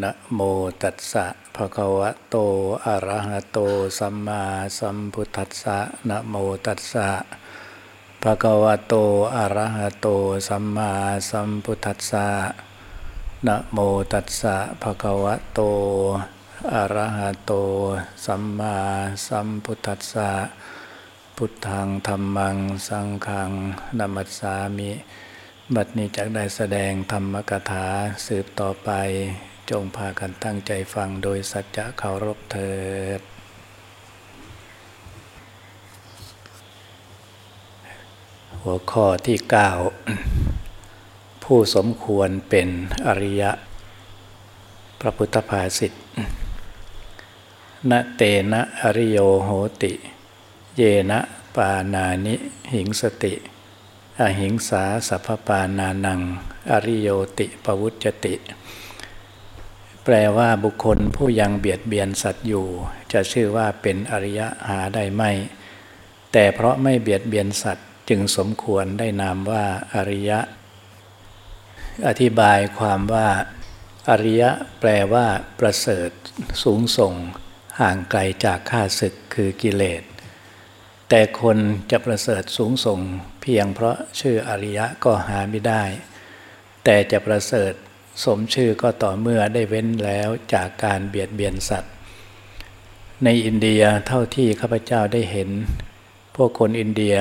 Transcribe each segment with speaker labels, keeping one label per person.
Speaker 1: นะโมตัสสะภะคะวะโต อะระหะโต สัมมาสัมพุทธัสสะนะโมตัสสะภะคะวะโต อะระหะโต สัมมาสัมพุทธัสสะนะโมตัสสะภะคะวะโต อะระหะโต สัมมาสัมพุทธัสสะ พุทธังธรรมัง สังฆังนัมัสสามิ บัดนี้จักได้แสดงธรรมกถาสืบต่อไป จงพากันตั้งใจฟังโดยสัจจะเคารพเถิด หัวข้อที่ 9 ผู้สมควรเป็นอริยะ พระพุทธภาษิตนะเตนะอริโยโหติ เยนะปานานิหิงสติ อหิงสาสัพพปานานัง อริโยติปวุจติ แปลว่าบุคคลผู้ยังเบียดเบียนสัตว์อยู่ จะชื่อว่าเป็นอริยะหาได้ไม่ แต่เพราะไม่เบียดเบียนสัตว์จึงสมควรได้นามว่าอริยะ อธิบายความว่า อริยะแปลว่า ประเสริฐ สูงส่ง ห่างไกลจากข้าศึกคือกิเลส แต่คนจะประเสริฐสูงส่ง เพียงเพราะชื่ออริยะก็หาไม่ได้ แต่จะประเสริฐ สมชื่อก็ต่อเมื่อได้เว้นแล้วจากการเบียดเบียนสัตว์ ในอินเดียเท่าที่ข้าพเจ้าได้เห็น พวกคนอินเดีย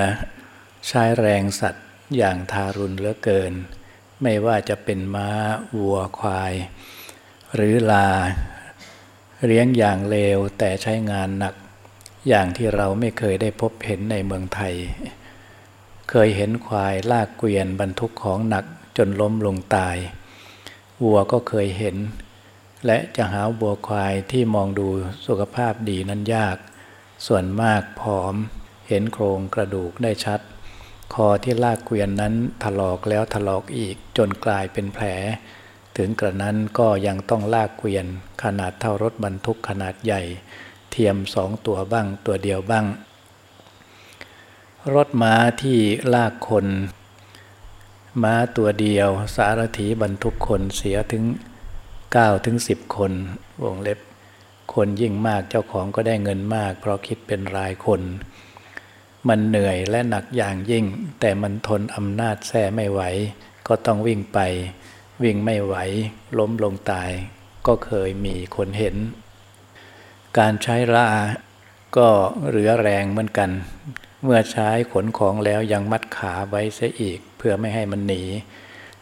Speaker 1: ใช้แรงสัตว์อย่างทารุณเหลือเกิน ไม่ว่าจะเป็นม้าวัวควาย หรือลา เลี้ยงอย่างเลวแต่ใช้งานหนัก อย่างที่เราไม่เคยได้พบเห็นในเมืองไทย เคยเห็นควายลากเกวียนบรรทุกของหนักจนล้มลงตาย วัวก็เคยเห็น และจะหาวัวควายที่มองดูสุขภาพดีนั้นยาก ส่วนมากผอม เห็นโครงกระดูกได้ชัด คอที่ลากเกวียนนั้นถลอกแล้วถลอกอีกจนกลายเป็นแผล ถึงกระนั้นก็ยังต้องลากเกวียน ขนาดเท่ารถบรรทุกขนาดใหญ่ เทียมสองตัวบ้างตัวเดียวบ้าง รถม้าที่ลากคน ม้าตัวเดียว สารถีบรรทุกคนเสียถึง9ถึง10 คนวงเล็บ คนยิ่งมากเจ้าของก็ได้เงินมาก เพราะคิดเป็นรายคน มันเหนื่อยและหนักอย่างยิ่ง แต่มันทนอำนาจแท้ไม่ไหว ก็ต้องวิ่งไป วิ่งไม่ไหว ล้มลงตาย ก็เคยมีคนเห็น การใช้ราก็เหลือแรงเหมือนกัน เมื่อใช้ขนของแล้วยังมัดขาไว้เสียอีก เพื่อไม่ให้มันหนี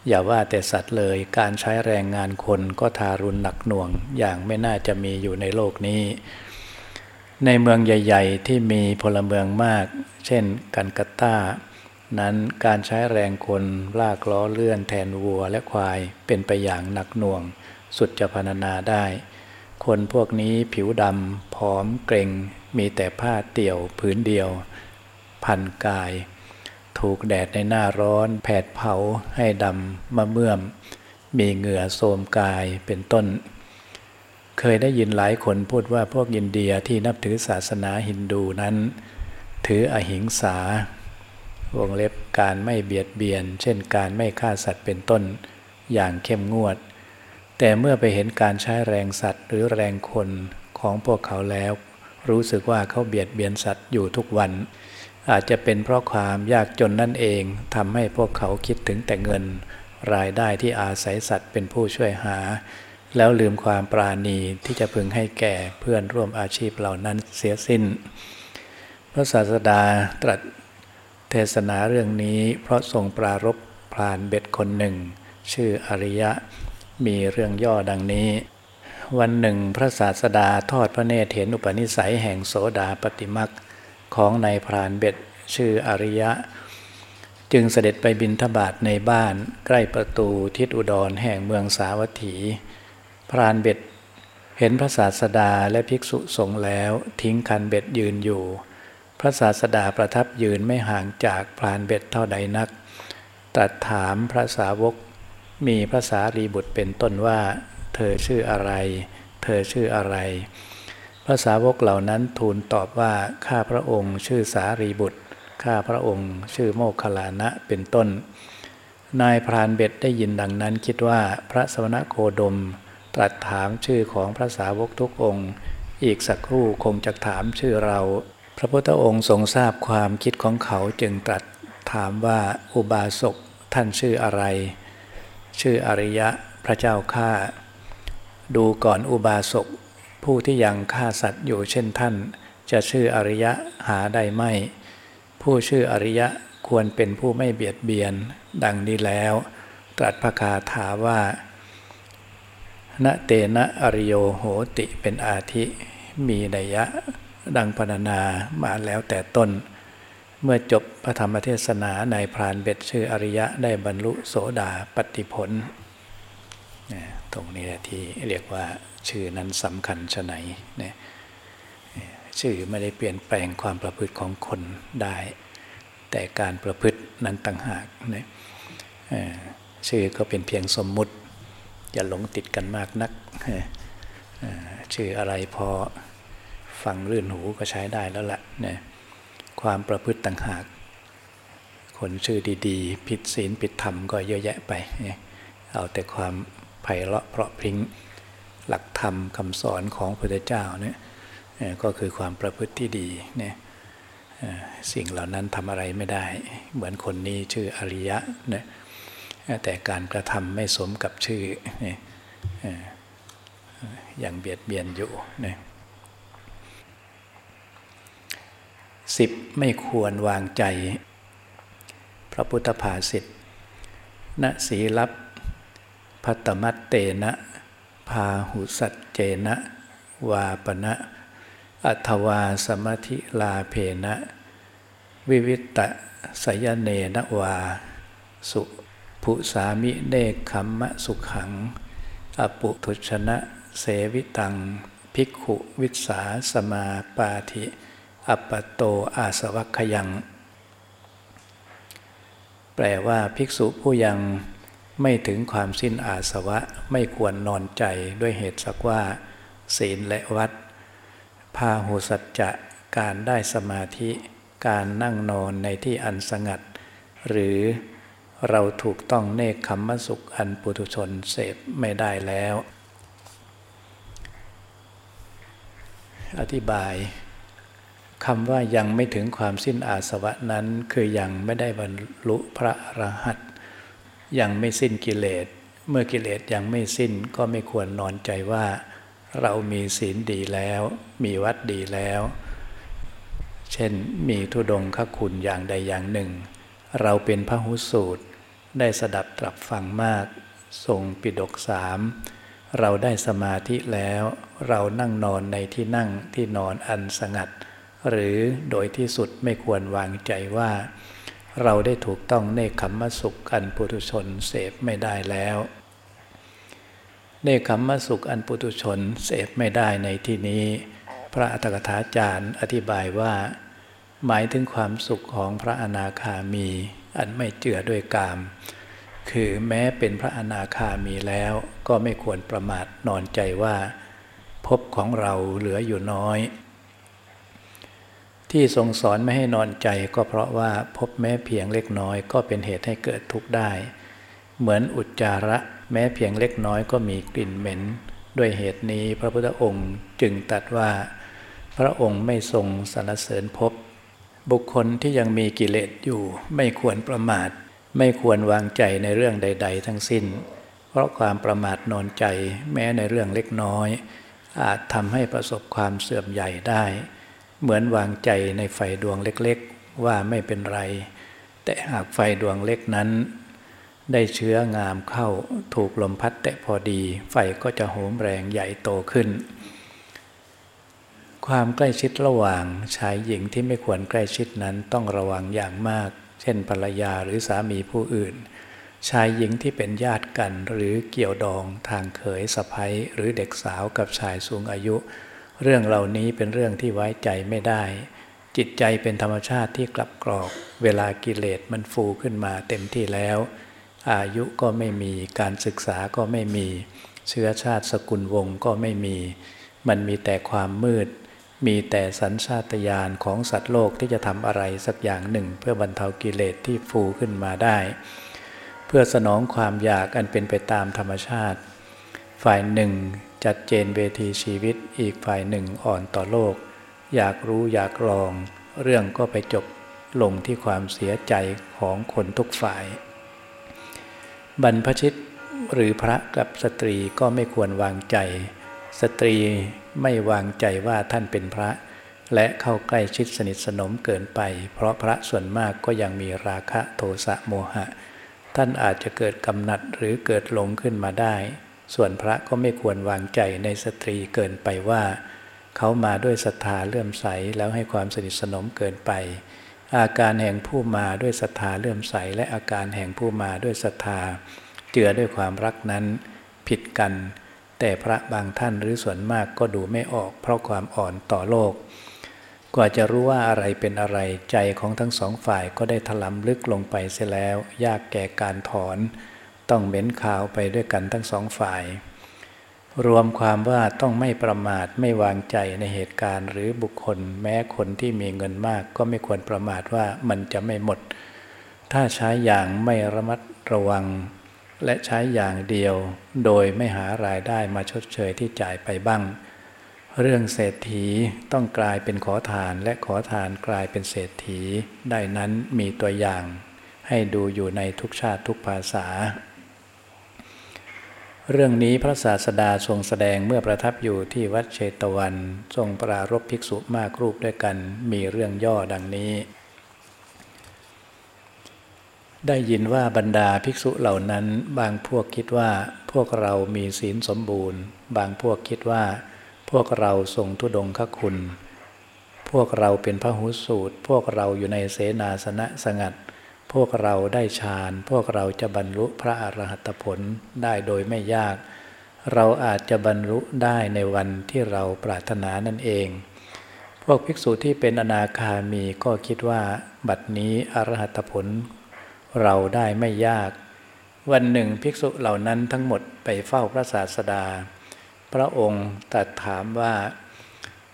Speaker 1: อย่าว่าแต่สัตว์เลยการใช้แรงงานคนก็ทารุณหนักหน่วงอย่างไม่น่าจะมีอยู่ในโลกนี้ ในเมืองใหญ่ ๆ ที่มีพลเมืองมาก เช่นกันกัตตานั้นการใช้แรงคนลากล้อเลื่อนแทนวัวและควายเป็นไปอย่างหนักหน่วง สุดจะพรรณนาได้ คนพวกนี้ผิวดำผอมเกรงมีแต่ผ้าเตี่ยวผืนเดียว พันกาย ถูกแดดในหน้าร้อน แผดเผาให้ดำมะเมื่อม มีเหงื่อโทมกายเป็นต้น เคยได้ยินหลายคนพูดว่าพวกอินเดียที่นับถือศาสนาฮินดูนั้น ถืออหิงสาวงเล็บการไม่เบียดเบียน เช่นการไม่ฆ่าสัตว์เป็นต้น อย่างเข้มงวด แต่เมื่อไปเห็นการใช้แรงสัตว์หรือแรงคนของพวกเขาแล้ว รู้สึกว่าเขาเบียดเบียนสัตว์อยู่ทุกวัน อาจจะเป็นเพราะความยากจนนั่นเองทำให้พวกเขาคิดถึงแต่เงิน รายได้ที่อาศัยสัตว์เป็นผู้ช่วยหา แล้วลืมความปราณีที่จะพึงให้แก่เพื่อนร่วมอาชีพเหล่านั้นเสียสิ้น พระศาสดาตรัสเทศนาเรื่องนี้เพราะทรงปรารบพรานเบ็ดคนหนึ่ง ชื่ออริยะ มีเรื่องย่อดังนี้ วันหนึ่งพระศาสดาทอดพระเนตรเห็นอุปนิสัยแห่งโสดาปฏิมัก ของนายพรานเบ็ดชื่ออริยะ จึงเสด็จไปบินทบาทในบ้านใกล้ประตูทิศอุดรแห่งเมืองสาวัตถี พรานเบ็ดเห็นพระศาสดาและภิกษุสงฆ์แล้วทิ้งคันเบ็ดยืนอยู่ พระศาสดาประทับยืนไม่ห่างจากพรานเบ็ดเท่าใดนักตรัสถามพระสาวก มีพระสารีบุตรเป็นต้นว่า เธอชื่ออะไร เธอชื่ออะไร ระสาวกเหล่านั้นทูลตอบว่าข้าพระองค์ชื่อสารีบุตร ข้าพระองค์ชื่อโมคคลานะเป็นต้น นายพรานเบ็ดได้ยินดังนั้นคิดว่าพระสมณโคดม ตรัสถามชื่อของพระสาวกทุกองค์ อีกสักครู่คงจะถามชื่อเรา พระพุทธองค์ทรงทราบความคิดของเขาจึงตรัสถามว่าอุบาสกท่านชื่ออะไร ชื่ออริยะพระเจ้าข้าดูก่อนอุบาสก ผู้ที่ยังฆ่าสัตว์อยู่เช่นท่าน จะชื่ออริยะหาได้ไม่ ผู้ชื่ออริยะควรเป็นผู้ไม่เบียดเบียน ดังนี้แล้ว ตรัสพระคาถาว่าณเตนะอริโยโหติเป็นอาทิมีนัยยะดังพรรณนามาแล้วแต่ต้น เมื่อจบพระธรรมเทศนาในพรานเบ็ดชื่ออริยะได้บรรลุโสดาปฏิผล ตรงนี้แหละที่เรียกว่า ชื่อนั้นสำคัญชะไหนเนี่ยชื่อไม่ได้เปลี่ยนแปลงความประพฤติของคนได้ แต่การประพฤตินั้นต่างหากเนี่ยชื่อก็เป็นเพียงสมมุติ อย่าหลงติดกันมากนัก ชื่ออะไรพอฟังรื่นหูก็ใช้ได้แล้วละเนี่ยความประพฤติต่างหาก คนชื่อดีๆ ผิดศีลผิดธรรมก็เยอะแยะไป เอาแต่ความไพเราะเพราะพริ้ง หลักธรรมคำสอนของพระพุทธเจ้าเนี่ยก็คือความประพฤติที่ดีเนี่ยสิ่งเหล่านั้นทำอะไรไม่ได้ เหมือนคนนี้ชื่ออริยะเนี่ยแต่การกระทำไม่สมกับชื่อเนี่ยอย่างเบียดเบียนอยู่เนี่ยสิบไม่ควรวางใจ พระพุทธภาษิตณสีลับพัตมัตเตนะ พาหุสัจเจนะ วาปณะอัทวาสมธิลาเพนะ วิวิตะสยเนนวา สุภุสามิเนคขัมมะสุขัง อปุทุชนะเสวิตัง ภิกขุวิสาสมาปาธิ อัปปโตอาสวัคยัง แปลว่าภิกษุผู้ยัง ไม่ถึงความสิ้นอาสวะไม่ควรนอนใจด้วยเหตุสักว่า ศีลและวัดพาหุสัจจะการได้สมาธิการนั่งนอนในที่อันสงัด หรือเราถูกต้องเนคขมมสุขอันปุถุชนเสพไม่ได้แล้ว อธิบายคำว่ายังไม่ถึงความสิ้นอาสวะนั้น คือยังไม่ได้บรรลุพระอรหันต์ ยังไม่สิ้นกิเลส เมื่อกิเลสยังไม่สิ้นก็ไม่ควรนอนใจว่า เรามีศีลดีแล้ว มีวัดดีแล้ว เช่นมีทุดงคคุณอย่างใดอย่างหนึ่ง เราเป็นพระหุสูตร ได้สดับตรับฟังมาก ทรงปิดกสามเราได้สมาธิแล้ว เรานั่งนอนในที่นั่งที่นอนอันสงัด หรือโดยที่สุดไม่ควรวางใจว่า เราได้ถูกต้องเนคขมมสุขอันปุถุชนเสพไม่ได้แล้วเนคขมมสุขอันปุถุชนเสพไม่ได้ในที่นี้ พระอัตถกถาจารย์อธิบายว่า หมายถึงความสุขของพระอนาคามี อันไม่เจือด้วยกาม คือแม้เป็นพระอนาคามีแล้วก็ไม่ควรประมาทนอนใจว่า พบของเราเหลืออยู่น้อย ที่ทรงสอนไม่ให้นอนใจก็เพราะว่าพบแม้เพียงเล็กน้อยก็เป็นเหตุให้เกิดทุกข์ได้ เหมือนอุจจาระแม้เพียงเล็กน้อยก็มีกลิ่นเหม็น ด้วยเหตุนี้พระพุทธองค์จึงตัดว่า พระองค์ไม่ทรงสรรเสริญพบ บุคคลที่ยังมีกิเลสอยู่ไม่ควรประมาท ไม่ควรวางใจในเรื่องใด ๆ ทั้งสิ้น เพราะความประมาทนอนใจแม้ในเรื่องเล็กน้อย อาจทำให้ประสบความเสื่อมใหญ่ได้ เหมือนวางใจในไฟดวงเล็กๆ ว่าไม่เป็นไร แต่หากไฟดวงเล็กนั้น ได้เชื้องามเข้าถูกลมพัดแตะพอดี ไฟก็จะโหมแรงใหญ่โตขึ้น ความใกล้ชิดระหว่างชายหญิงที่ไม่ควรใกล้ชิดนั้นต้องระวังอย่างมาก เช่นภรรยาหรือสามีผู้อื่น ชายหญิงที่เป็นญาติกันหรือเกี่ยวดองทางเขยสะพ้ยหรือเด็กสาวกับชายสูงอายุ เรื่องเหล่านี้เป็นเรื่องที่ไว้ใจไม่ได้ จิตใจเป็นธรรมชาติที่กลับกรอก เวลากิเลสมันฟูขึ้นมาเต็มที่แล้ว อายุก็ไม่มีการศึกษาก็ไม่มี เชื้อชาติสกุลวงก็ไม่มี มันมีแต่ความมืด มีแต่สัญชาตญาณของสัตว์โลกที่จะทำอะไรสักอย่างหนึ่ง เพื่อบรรเทากิเลสที่ฟูขึ้นมาได้ เพื่อสนองความอยากอันเป็นไปตามธรรมชาติ ฝ่ายหนึ่ง จัดเจนเวทีชีวิตอีกฝ่ายหนึ่งอ่อนต่อโลก อยากรู้อยากลอง เรื่องก็ไปจบลงที่ความเสียใจของคนทุกฝ่าย บรรพชิตหรือพระกับสตรีก็ไม่ควรวางใจ สตรีไม่วางใจว่าท่านเป็นพระ และเข้าใกล้ชิดสนิทสนมเกินไป เพราะพระส่วนมากก็ยังมีราคะโทสะโมหะ ท่านอาจจะเกิดกำหนัดหรือเกิดหลงขึ้นมาได้ ส่วนพระก็ไม่ควรวางใจในสตรีเกินไปว่า เขามาด้วยศรัทธาเลื่อมใสแล้วให้ความสนิทสนมเกินไป อาการแห่งผู้มาด้วยศรัทธาเลื่อมใส และอาการแห่งผู้มาด้วยศรัทธา เจือด้วยความรักนั้น ผิดกัน แต่พระบางท่านหรือส่วนมากก็ดูไม่ออก เพราะความอ่อนต่อโลก กว่าจะรู้ว่าอะไรเป็นอะไรใจของทั้งสองฝ่ายก็ได้ถลำลึกลงไปเสียแล้ว ยากแก่การถอน ต้องเหม็นขาวไปด้วยกันทั้งสองฝ่าย รวมความว่าต้องไม่ประมาทไม่วางใจในเหตุการณ์ หรือบุคคลแม้คนที่มีเงินมาก ก็ไม่ควรประมาทว่ามันจะไม่หมด ถ้าใช้อย่างไม่ระมัดระวัง และใช้อย่างเดียว โดยไม่หารายได้มาชดเชยที่จ่ายไปบ้าง เรื่องเศรษฐีต้องกลายเป็นขอทานและขอทานกลายเป็นเศรษฐี ได้นั้นมีตัวอย่างให้ดูอยู่ในทุกชาติทุกภาษา เรื่องนี้พระศาสดาทรงแสดงเมื่อประทับอยู่ที่วัดเชตวัน ทรงปรารบภิกษุมากรูปด้วยกัน มีเรื่องย่อดังนี้ ได้ยินว่าบรรดาภิกษุเหล่านั้น บางพวกคิดว่าพวกเรามีศีลสมบูรณ์ บางพวกคิดว่า พวกเราทรงทุดงคคุณ พวกเราเป็นพระหุสูตร พวกเราอยู่ในเสนาสนะสงัด พวกเราได้ฌาน พวกเราจะบรรลุพระอรหัตผลได้โดยไม่ยาก เราอาจจะบรรลุได้ในวันที่เราปรารถนานั่นเอง พวกภิกษุที่เป็นอนาคามีก็คิดว่าบัดนี้อรหัตผล เราได้ไม่ยาก วันหนึ่งภิกษุเหล่านั้นทั้งหมดไปเฝ้าพระศาสดา พระองค์ตรัสถามว่า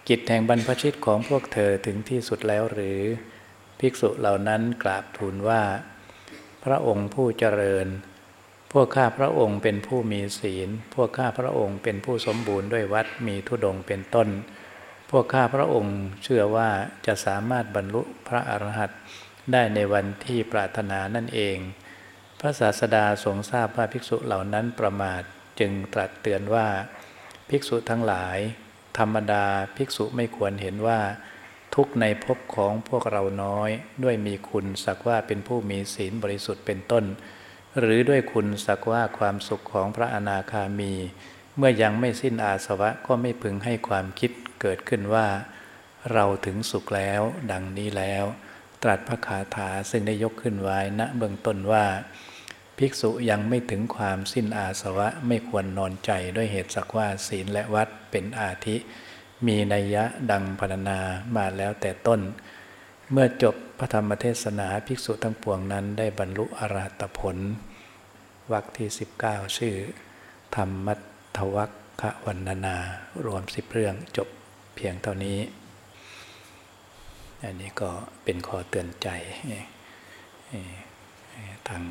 Speaker 1: กิจแห่งบรรพชิตของพวกเธอถึงที่สุดแล้วหรือ ภิกษุเหล่านั้นกราบทูลว่า พระองค์ผู้เจริญ พวกข้าพระองค์เป็นผู้มีศีล พวกข้าพระองค์เป็นผู้สมบูรณ์ด้วยวัดมีทุดงเป็นต้น พวกข้าพระองค์เชื่อว่าจะสามารถบรรลุพระอรหันต์ได้ในวันที่ปรารถนานั่นเอง พระศาสดาทรงทราบว่าภิกษุเหล่านั้นประมาทจึงตรัสเตือนว่า ภิกษุทั้งหลาย ธรรมดาภิกษุไม่ควรเห็นว่า ทุกในภพของพวกเราน้อย ด้วยมีคุณสักว่าเป็นผู้มีศีลบริสุทธิ์เป็นต้น หรือด้วยคุณสักว่าความสุขของพระอนาคามี เมื่อยังไม่สิ้นอาสวะก็ไม่พึงให้ความคิดเกิดขึ้นว่า เราถึงสุขแล้ว ดังนี้แล้ว ตรัสพระคาถาซึ่งได้ยกขึ้นไว้ณเบื้องต้นว่า ภิกษุยังไม่ถึงความสิ้นอาสวะไม่ควรนอนใจด้วยเหตุสักว่าศีลและวัดเป็นอาทิ มีนัยยะดังพรรณนามาแล้วแต่ต้น เมื่อจบพระธรรมเทศนาภิกษุทั้งปวงนั้นได้บรรลุอรหัตผลวรรคที่ 19 ชื่อ ธรรมัทวัคคะวันนา รวมสิบเรื่องจบเพียงเท่านี้ อันนี้ก็เป็นข้อเตือนใจทาง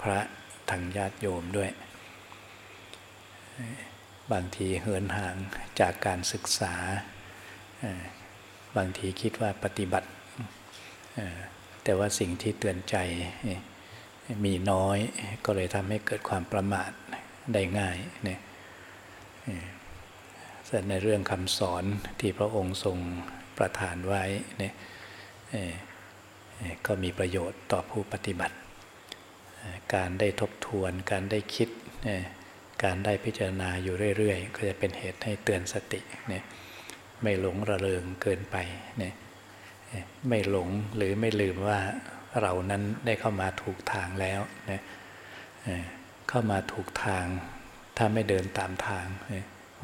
Speaker 1: พระทางญาติโยมด้วย บางทีเหินห่างจากการศึกษา บางทีคิดว่าปฏิบัติ แต่ว่าสิ่งที่เตือนใจมีน้อยก็เลยทำให้เกิดความประมาทได้ง่ายเนี่ยในเรื่องคำสอนที่พระองค์ทรงประทานไว้เนี่ยก็มีประโยชน์ต่อผู้ปฏิบัติ การได้ทบทวนการได้คิด การได้พิจารณาอยู่เรื่อยๆ ก็จะเป็นเหตุให้เตือนสติเนี่ยไม่หลงระเริงเกินไปเนี่ยไม่หลงหรือไม่ลืมว่าเรานั้นได้เข้ามาถูกทางแล้วเนี่ยเข้ามาถูกทาง ถ้าไม่เดินตามทาง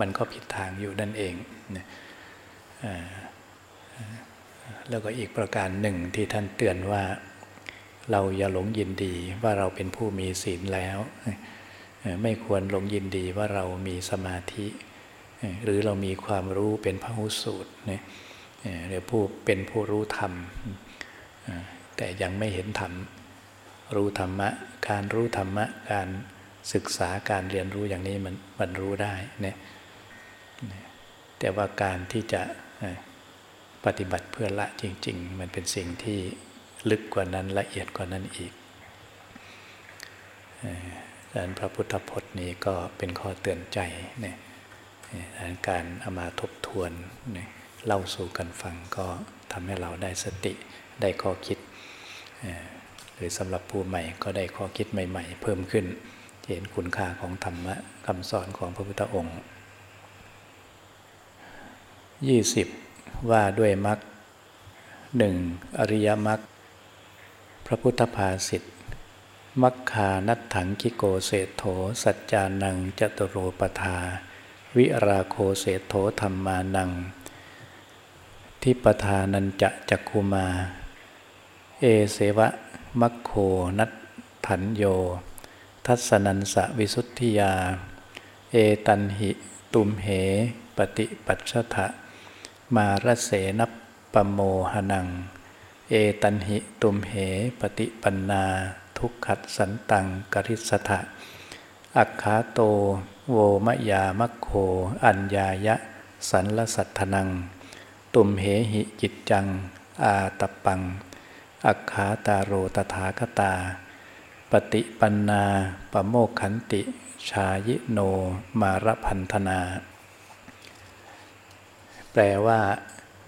Speaker 1: มันก็ผิดทางอยู่นั่นเองเนี่ยแล้วก็อีกประการหนึ่งที่ท่านเตือนว่า เราอย่าหลงยินดีว่าเราเป็นผู้มีศีลแล้ว ไม่ควรหลงยินดีว่าเรามีสมาธิ หรือเรามีความรู้เป็นพระหุสูตรหรือผู้เป็นผู้รู้ธรรม แต่ยังไม่เห็นธรรม รู้ธรรมะ การรู้ธรรมะ การศึกษาการเรียนรู้อย่างนี้มันมันรู้ได้เนี่ยแต่ว่าการที่จะปฏิบัติเพื่อละจริง ๆ มันเป็นสิ่งที่ลึกกว่านั้นละเอียดกว่านั้นอีก ดังนั้นพระพุทธพจน์นี้ก็เป็นข้อเตือนใจเนี่ยการเอามาทบทวนเนี่ยเล่าสู่กันฟังก็ทำให้เราได้สติได้ข้อคิดหรือสำหรับผู้ใหม่ก็ได้ข้อคิดใหม่ ๆ เพิ่มขึ้นเห็นคุณค่าของธรรมะคำสอนของพระพุทธองค์ 20 ว่าด้วยมรรคหนึ่งอริยมรรคพระพุทธภาษิต มัคคานัตถังกิโกเศโธสัจจานังจตุโรปทา วิราโคเศโธธรรมานัง ทิปทานันจะจักคุมา เอเสวะมัคโคนัตถันโย ทัศนันสวิสุทธิยา เอตันหิตุมเห ปฏิปัชชะมารเสนปโมหนัง เอตันหิตุมเหปฏิปันนา ทุกขัดสันตังกริสถะอักขาโต โวมยามัคโค อัญญายะ สันลสัทธนัง ตุมเหหิจิตจัง อาตปัง อักขาตาโรตถาคตา ปฏิปันนาปโมกขันติ ชายิโนมารพันธนา แปลว่า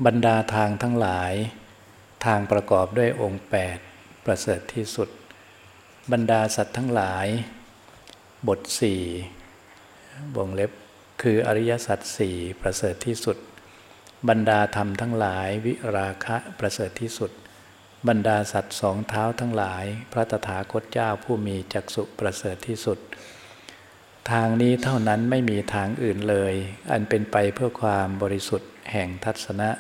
Speaker 1: บรรดาทางทั้งหลาย ทางประกอบด้วยองค์ 8 ประเสริฐที่สุด บรรดาสัตว์ทั้งหลาย บทสี่วงเล็บคืออริยสัจสี่ประเสริฐที่สุด บรรดาธรรมทั้งหลายวิราคะประเสริฐที่สุด บรรดาสัตว์สองเท้าทั้งหลาย พระตถาคตเจ้าผู้มีจักสุประเสริฐที่สุด ทางนี้เท่านั้นไม่มีทางอื่นเลย อันเป็นไปเพื่อความบริสุทธิ์แห่งทัศนะ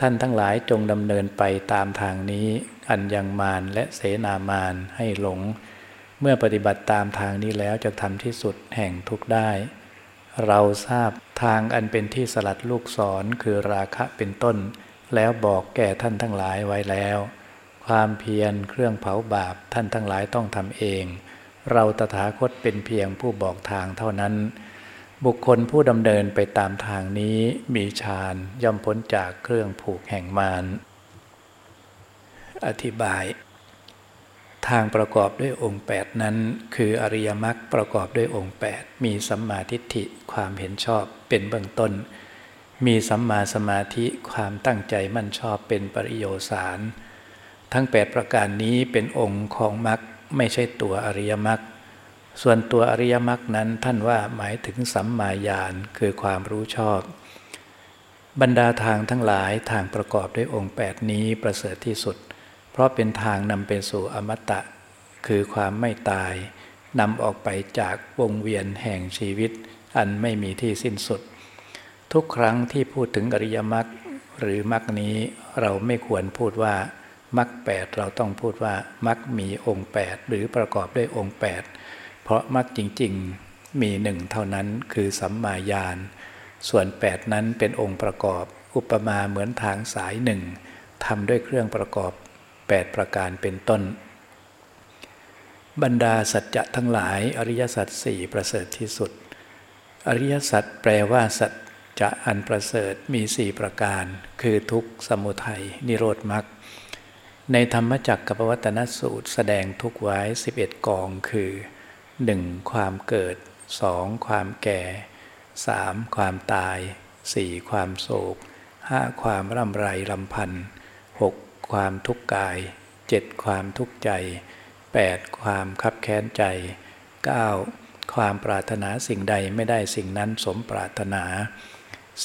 Speaker 1: ท่านทั้งหลายจงดำเนินไปตามทางนี้ อันยังมารและเสนามารให้หลง เมื่อปฏิบัติตามทางนี้แล้วจะทำที่สุดแห่งทุกได้ เราทราบทางอันเป็นที่สลัดลูกศรคือราคะเป็นต้น แล้วบอกแก่ท่านทั้งหลายไว้แล้ว ความเพียรเครื่องเผาบาปท่านทั้งหลายต้องทำเอง เราตถาคตเป็นเพียงผู้บอกทางเท่านั้นบุคคลผู้ดำเนินไปตามทางนี้มีฌานย่อมพ้นจากเครื่องผูกแห่งมาร อธิบาย ทางประกอบด้วยองค์ 8 นั้น คืออริยมรรคประกอบด้วยองค์ 8 มีสัมมาทิฏฐิความเห็นชอบเป็นเบื้องต้น มีสัมมาสมาธิความตั้งใจมั่นชอบเป็นปริโยสารทั้ง 8 ประการนี้เป็นองค์ของมรรคไม่ใช่ตัวอริยมรรคส่วนตัวอริยมรรคนั้นท่านว่าหมายถึงสัมมาญาณคือความรู้ชอบ บรรดาทางทั้งหลายทางประกอบด้วยองค์ 8 นี้ประเสริฐที่สุด ราะเป็นทางนำไปสู่อมตะ คือความไม่ตายนำออกไปจากวงเวียนแห่งชีวิต อันไม่มีที่สิ้นสุด ทุกครั้งที่พูดถึงอริยมรรคหรือมรรคนี้เราไม่ควรพูดว่ามรรคแปดเราต้องพูดว่ามรรคมีองค์8หรือประกอบด้วยองค์8เพราะมรรคจริงๆมีหนึ่งเท่านั้นคือสัมมาญาณส่วนแปดนั้นเป็นองค์ประกอบ อุปมาเหมือนทางสายหนึ่งทำด้วยเครื่องประกอบ 8 ประการเป็นต้น บรรดาสัจจะทั้งหลายอริยสัจสี่ประเสริฐที่สุด อริยสัจแปลว่าสัจจะอันประเสริฐมีสี่ประการ คือทุกข์สมุทัยนิโรธมรรคในธรรมจักรกับวัตนสูตร แสดงทุกไว้ 11 กองคือหนึ่งความเกิดสองความแก่สามความตายสี่ความโศกห้าความร่ำไรลำพันธ์หก ความทุกข์กายเจ็ดความทุกข์ใจแปดความคับแค้นใจเก้าความปรารถนาสิ่งใดไม่ได้สิ่งนั้นสมปรารถนา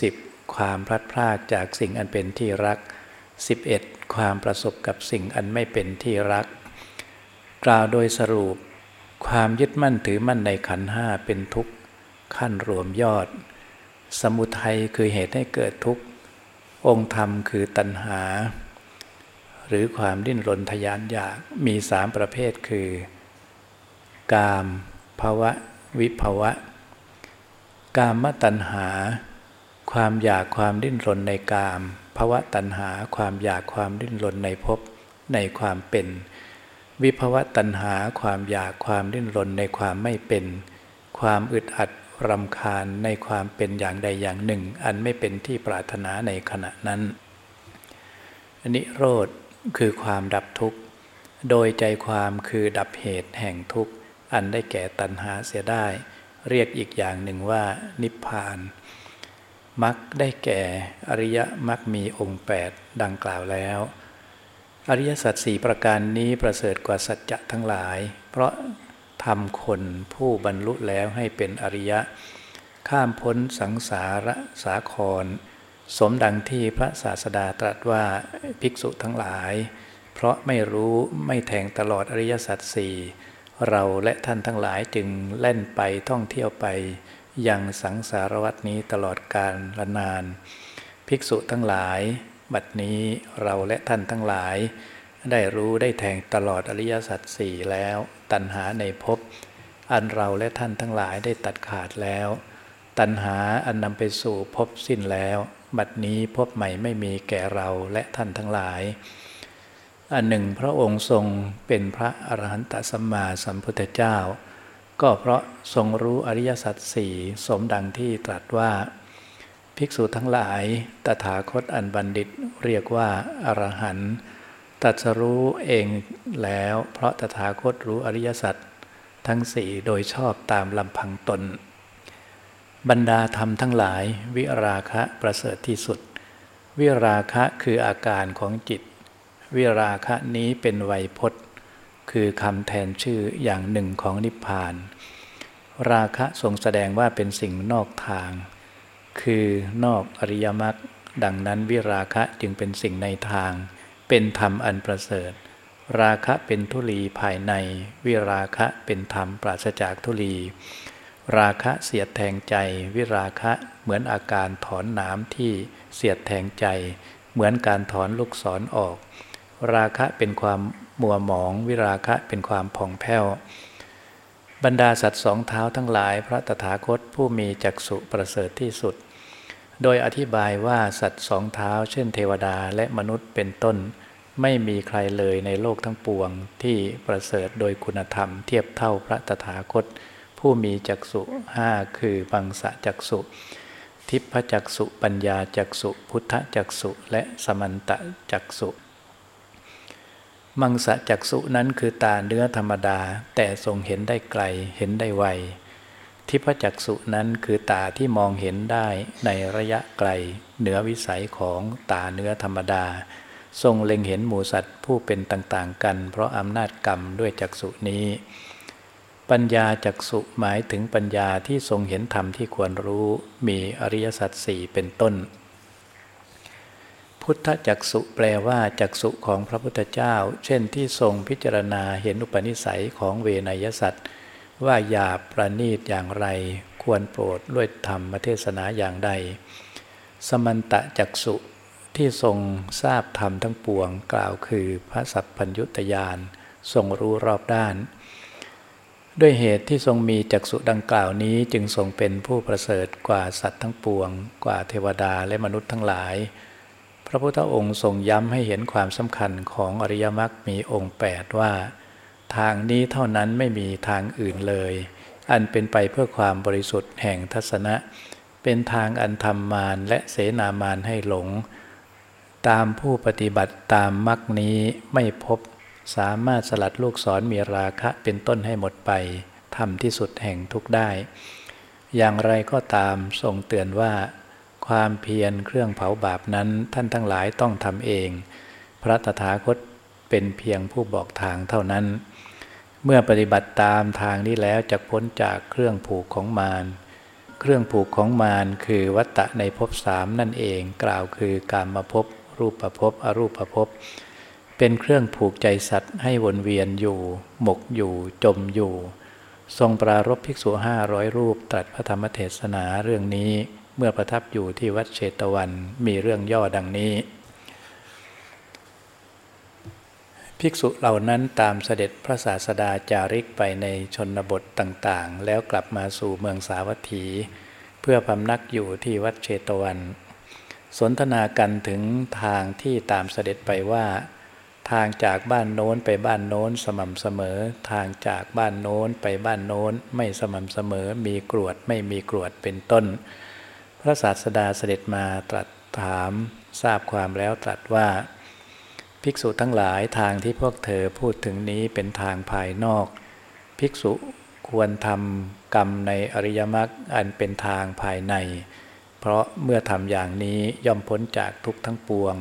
Speaker 1: สิบความพลัดพรากจากสิ่งอันเป็นที่รักสิบเอ็ดความประสบกับสิ่งอันไม่เป็นที่รัก กล่าวโดยสรุป ความยึดมั่นถือมั่นในขันห้าเป็นทุกข์ขั้นรวมยอด สมุทัยคือเหตุให้เกิดทุกข์ องค์ธรรมคือตัณหา หรือความดิ้นรนทยานอยากมีสามประเภทคือ กามภาวะ วิภาวะ กามตัณหา ความอยากความดิ้นรนในกามภาวะตัณหาความอยากความดิ้นรนในภพในความเป็น วิภวะตัณหาความอยากความดิ้นรนในความไม่เป็น ความอึดอัดรำคาญในความเป็นอย่างใดอย่างหนึ่ง อันไม่เป็นที่ปรารถนาในขณะนั้นนิโรธ คือความดับทุกข์ โดยใจความคือดับเหตุแห่งทุกข์ อันได้แก่ตัณหาเสียได้ เรียกอีกอย่างหนึ่งว่านิพพานมักได้แก่อริยมักมีองค์ 8 ดังกล่าวแล้ว อริยสัจสี่ประการนี้ประเสริฐกว่าสัจจะทั้งหลาย เพราะทำคนผู้บรรลุแล้วให้เป็นอริยะ ข้ามพ้นสังสารสาคร สมดังที่พระศาสดาตรัสว่าภิกษุทั้งหลาย เพราะไม่รู้ไม่แทงตลอดอริยสัจสี่เราและท่านทั้งหลายจึงเล่นไปท่องเที่ยวไป ยังสังสารวัตนี้ตลอดกาลละนาน ภิกษุทั้งหลาย บัดนี้เราและท่านทั้งหลาย ได้รู้ได้แทงตลอดอริยสัจสี่แล้ว ตัณหาในภพอันเราและท่านทั้งหลายได้ตัดขาดแล้ว ตัณหาอันนำไปสู่ภพสิ้นแล้ว บัดนี้ภพใหม่ไม่มีแก่เราและท่านทั้งหลาย อันหนึ่งพระองค์ทรงเป็นพระอรหันตสัมมาสัมพุทธเจ้า ก็เพราะทรงรู้อริยสัจสี่สมดังที่ตรัสว่า ภิกษุทั้งหลายตถาคตอันบัณฑิตเรียกว่าอรหันต์ตัดสรู้เองแล้ว เพราะตถาคตรู้อริยสัจทั้งสี่โดยชอบตามลำพังตน บรรดาธรรมทั้งหลาย วิราคะประเสริฐที่สุด วิราคะคืออาการของจิต วิราคะนี้เป็นไวยพจน์ คือคำแทนชื่ออย่างหนึ่งของนิพพาน ราคะทรงแสดงว่าเป็นสิ่งนอกทาง คือนอกอริยมรรคดังนั้นวิราคะจึงเป็นสิ่งในทาง เป็นธรรมอันประเสริฐ ราคะเป็นทุลีภายใน วิราคะเป็นธรรมปราศจากทุลี ราคะเสียดแทงใจ วิราคะเหมือนอาการถอนน้ำที่เสียดแทงใจ เหมือนการถอนลูกศรอออก ราคะเป็นความมัวหมอง วิราคะเป็นความผ่องแผ้ว บรรดาสัตว์สองเท้าทั้งหลายพระตถาคตผู้มีจักษุประเสริฐที่สุด โดยอธิบายว่าสัตว์สองเท้า เช่นเทวดาและมนุษย์เป็นต้น ไม่มีใครเลยในโลกทั้งปวงที่ประเสริฐโดยคุณธรรมเทียบเท่าพระตถาคต ผู้มีจักษุห้าคือบังสะจักษุ ทิพจักษุปัญญาจักษุ พุทธจักษุและสมันตะจักษุมังสะจักสุนั้นคือตาเนื้อธรรมดา แต่ทรงเห็นได้ไกลเห็นได้ไวทิพจักสุนั้นคือตาที่มองเห็นได้ในระยะไกล เหนือวิสัยของตาเนื้อธรรมดา ทรงเล็งเห็นหมูสัตว์ผู้เป็นต่างๆกัน เพราะอำนาจกรรมด้วยจักสุนี้ ปัญญาจักสุหมายถึงปัญญาที่ทรงเห็นธรรมที่ควรรู้มีอริยสัจสี่เป็นต้น พุทธจักสุแปลว่าจักสุของพระพุทธเจ้า เช่นที่ทรงพิจารณาเห็นอุปนิสัยของเวนยสัตว์ว่าหยาบประณีตอย่างไร ควรโปรดด้วยธรรมเทศนาอย่างใด สมันตะจักสุที่ทรงทราบธรรมทั้งปวงกล่าวคือพระสัพพัญยุตยานทรงรู้รอบด้าน ด้วยเหตุที่ทรงมีจักสุดังกล่าวนี้จึงทรงเป็นผู้ประเสริฐกว่าสัตว์ทั้งปวง กว่าเทวดาและมนุษย์ทั้งหลาย พระพุทธองค์ทรงย้ำให้เห็นความสำคัญของอริยมรรคมีองค์ 8 ว่า ทางนี้เท่านั้นไม่มีทางอื่นเลย อันเป็นไปเพื่อความบริสุทธิ์แห่งทัศนะ เป็นทางอันทำมารและเสนามารให้หลง ตามผู้ปฏิบัติตามมรรคนี้ไม่พบ สามารถสลัดลูกศรมีราคะเป็นต้นให้หมดไปทำที่สุดแห่งทุกได้ อย่างไรก็ตามทรงเตือนว่า ความเพียรเครื่องเผาบาปนั้นท่านทั้งหลายต้องทำเอง พระตถาคตเป็นเพียงผู้บอกทางเท่านั้น เมื่อปฏิบัติตามทางนี้แล้วจะพ้นจากเครื่องผูกของมารเครื่องผูกของมารคือวัตตะในภพสามนั่นเองกล่าวคือการมาพบรูปประพบอรูปประพบ เป็นเครื่องผูกใจสัตว์ให้วนเวียนอยู่ หมกอยู่จมอยู่ ทรงปรารบภิกษุห้าร้อยรูปตรัสพระธรรมเทศนาเรื่องนี้เมื่อประทับอยู่ที่วัดเชตวันมีเรื่องย่อดังนี้ ภิกษุเหล่านั้นตามเสด็จพระศาสดาจาริกไปในชนบทต่างๆ แล้วกลับมาสู่เมืองสาวัตถี เพื่อพำนักอยู่ที่วัดเชตวัน สนทนากันถึงทางที่ตามเสด็จไปว่า ทางจากบ้านโน้นไปบ้านโน้นสม่ำเสมอ ทางจากบ้านโน้นไปบ้านโน้นไม่สม่ำเสมอ มีกรวดไม่มีกรวดเป็นต้น พระศาสดาเสด็จมาตรัสถามทราบความแล้วตรัสว่า ภิกษุทั้งหลายทางที่พวกเธอพูดถึงนี้เป็นทางภายนอก ภิกษุควรทำกรรมในอริยมรรคอันเป็นทางภายใน เพราะเมื่อทำอย่างนี้ย่อมพ้นจากทุกทั้งปวง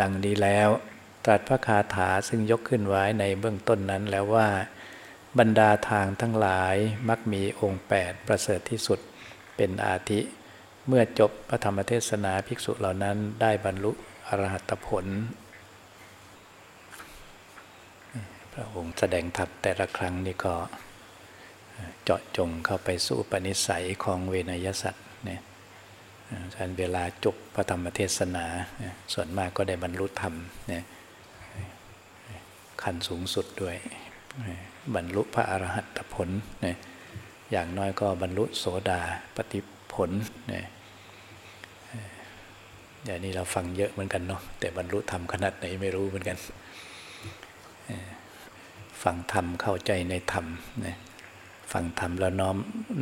Speaker 1: ดังนี้แล้ว ตรัสพระคาถาซึ่งยกขึ้นไว้ในเบื้องต้นนั้นแล้วว่า บรรดาทางทั้งหลายมักมีองค์ 8 ประเสริฐที่สุดเป็นอาทิ เมื่อจบพระธรรมเทศนาภิกษุเหล่านั้นได้บรรลุอรหัตผล พระองค์แสดงธรรมแต่ละครั้งนี่ก็เจาะจงเข้าไปสู่ปณิสัยของเวนยสัตว์เนี่ยท่านเวลาจบพระธรรมเทศนา ส่วนมากก็ได้บรรลุธรรมเนี่ย ขั้นสูงสุดด้วย บรรลุพระอรหัตผลนี่ยอย่างน้อยก็บรรลุโสดาปฏิผลนี่ยอย่างนี้เราฟังเยอะเหมือนกันเนาะแต่บรรลุธรรมขนาดไหนไม่รู้เหมือนกัน ฟังธรรมเข้าใจในธรรมนี่ยฟังธรรมแล้วน้อม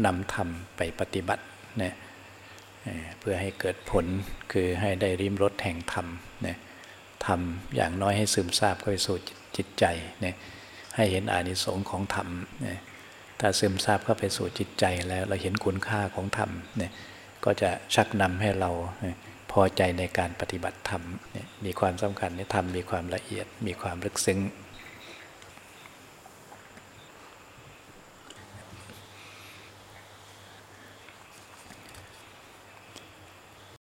Speaker 1: นำธรรมไปปฏิบัตินี่ยเพื่อให้เกิดผลคือให้ได้ริมรสแห่งธรรมนี่ยทำอย่างน้อยให้ซึมซาบเข้าไปสู่จิต จิตใจเนี่ยให้เห็นอานิสงส์ของธรรมเนี่ยถ้าซึมซาบเข้าไปสู่จิตใจแล้วเราเห็นคุณค่าของธรรมเนี่ยก็จะชักนำให้เราพอใจในการปฏิบัติธรรมเนี่ยมีความสำคัญในธรรมมีความละเอียดมีความลึกซึ้ง